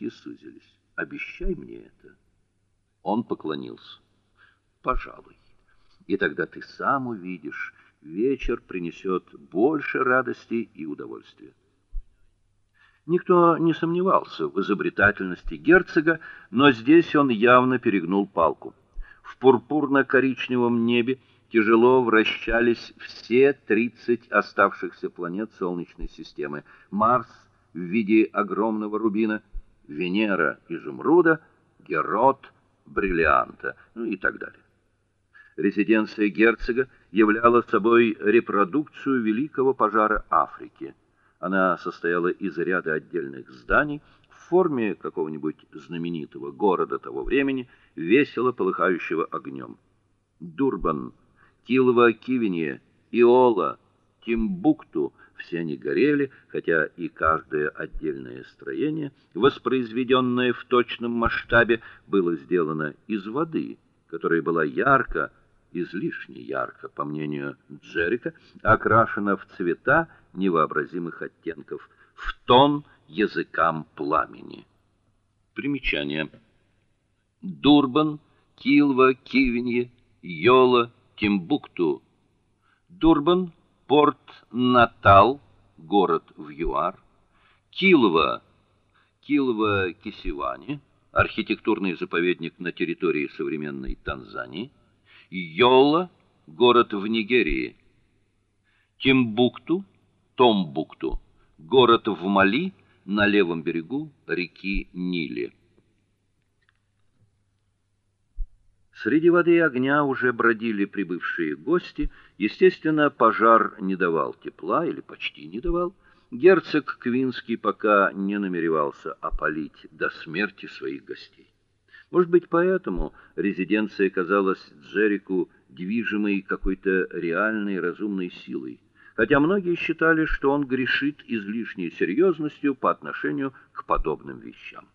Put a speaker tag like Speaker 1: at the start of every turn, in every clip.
Speaker 1: зрачки сузились. Обещай мне это. Он поклонился. Пожалуй. И тогда ты сам увидишь, вечер принесет больше радости и удовольствия. Никто не сомневался в изобретательности герцога, но здесь он явно перегнул палку. В пурпурно-коричневом небе тяжело вращались все 30 оставшихся планет Солнечной системы. Марс в виде огромного рубина, Венера изумруда, Герод бриллианта, ну и так далее. Резиденция герцога являла собой репродукцию великого пожара Африки. Она состояла из ряда отдельных зданий в форме какого-нибудь знаменитого города того времени, весело полыхающего огнем. Дурбан, Килва-Кивинье, Иола, Тимбукту все они горели, хотя и каждое отдельное строение, воспроизведенное в точном масштабе, было сделано из воды, которая была ярко излишне ярко, по мнению Джерика, окрашена в цвета невообразимых оттенков, в тон языкам пламени. Примечание. Дурбан, Килва, Кивинье, Йола, Тимбукту. Дурбан, порт Натал, город в ЮАР. Килва, Килва, Кисивани, архитектурный заповедник на территории современной Танзании. Йола город в Нигерии. Тимбукту, Томбукту город в Мали на левом берегу реки Ниле. Среди воды и огня уже бродили прибывшие гости. Естественно, пожар не давал тепла или почти не давал. Герцог Квинский пока не намеревался опалить до смерти своих гостей. Может быть, поэтому резиденция казалась Джерику движимой какой-то реальной разумной силой, хотя многие считали, что он грешит излишней серьезностью по отношению к подобным вещам.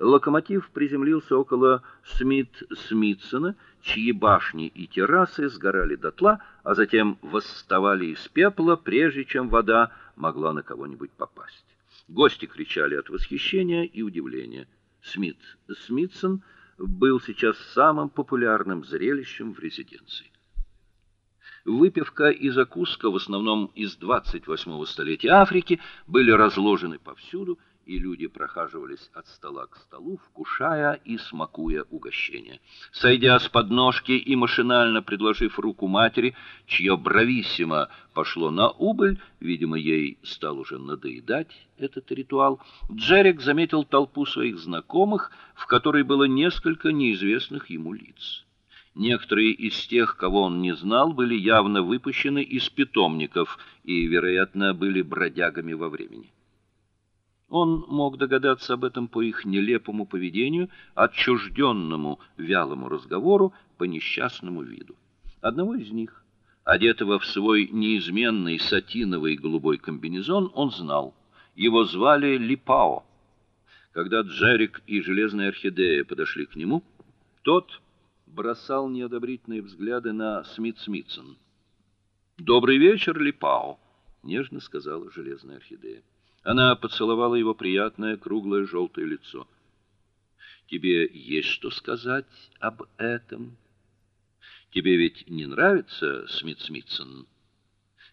Speaker 1: Локомотив приземлился около Смит-Смитсона, чьи башни и террасы сгорали дотла, а затем восставали из пепла, прежде чем вода могла на кого-нибудь попасть. Гости кричали от восхищения и удивления. Смит Смитсон был сейчас самым популярным зрелищем в резиденции. Выпивка и закуска, в основном из 28-го столетия Африки, были разложены повсюду, и люди прохаживались от стола к столу, вкушая и смакуя угощения. Сойдя с подножки и машинально предложив руку матери, чье брависсимо пошло на убыль, видимо, ей стал уже надоедать этот ритуал, Джерик заметил толпу своих знакомых, в которой было несколько неизвестных ему лиц. Некоторые из тех, кого он не знал, были явно выпущены из питомников и, вероятно, были бродягами во времени. Он мог догадаться об этом по их нелепому поведению, отчужденному вялому разговору, по несчастному виду. Одного из них, одетого в свой неизменный сатиновый голубой комбинезон, он знал. Его звали Липао. Когда Джерик и Железная орхидея подошли к нему, тот бросал неодобрительные взгляды на Смит Смитсон. "Добрый вечер, Липао", нежно сказала Железная орхидея. Она поцеловала его приятное круглое желтое лицо. Тебе есть что сказать об этом? Тебе ведь не нравится Смит Смитсон?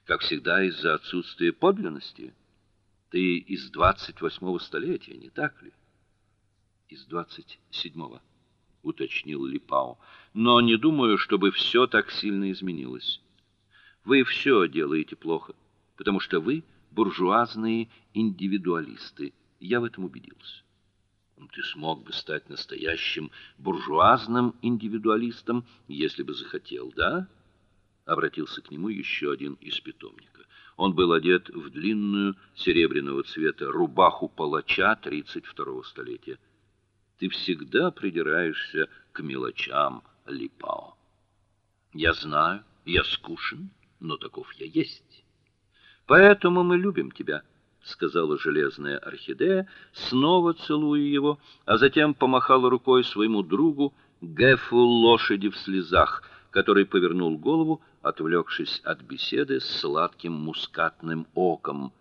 Speaker 1: Как всегда из-за отсутствия подлинности. Ты из двадцать восьмого столетия, не так ли? Из двадцать седьмого, уточнил Липао. Но не думаю, чтобы все так сильно изменилось. Вы все делаете плохо, потому что вы буржуазные индивидуалисты. Я в этом убедился. Ну, ты смог бы стать настоящим буржуазным индивидуалистом, если бы захотел, да? Обратился к нему еще один из питомника. Он был одет в длинную серебряного цвета рубаху палача 32-го столетия. Ты всегда придираешься к мелочам, Липао. Я знаю, я скучен, но таков я есть. Поэтому мы любим тебя, сказала железная орхидея, снова целуя его, а затем помахала рукой своему другу Гефу лошади в слезах, который повернул голову, отвлекшись от беседы с сладким мускатным оком,